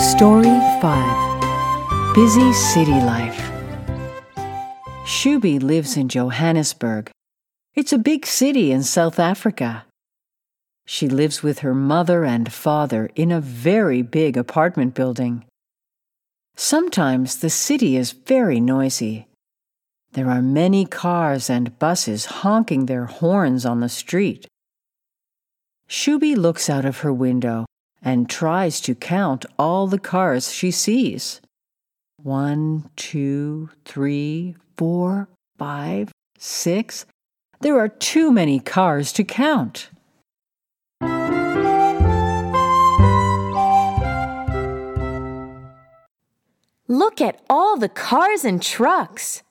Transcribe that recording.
Story 5 Busy City Life Shubi lives in Johannesburg. It's a big city in South Africa. She lives with her mother and father in a very big apartment building. Sometimes the city is very noisy. There are many cars and buses honking their horns on the street. Shubi looks out of her window and tries to count all the cars she sees. One, two, three, four, five, six. There are too many cars to count. Look at all the cars and trucks.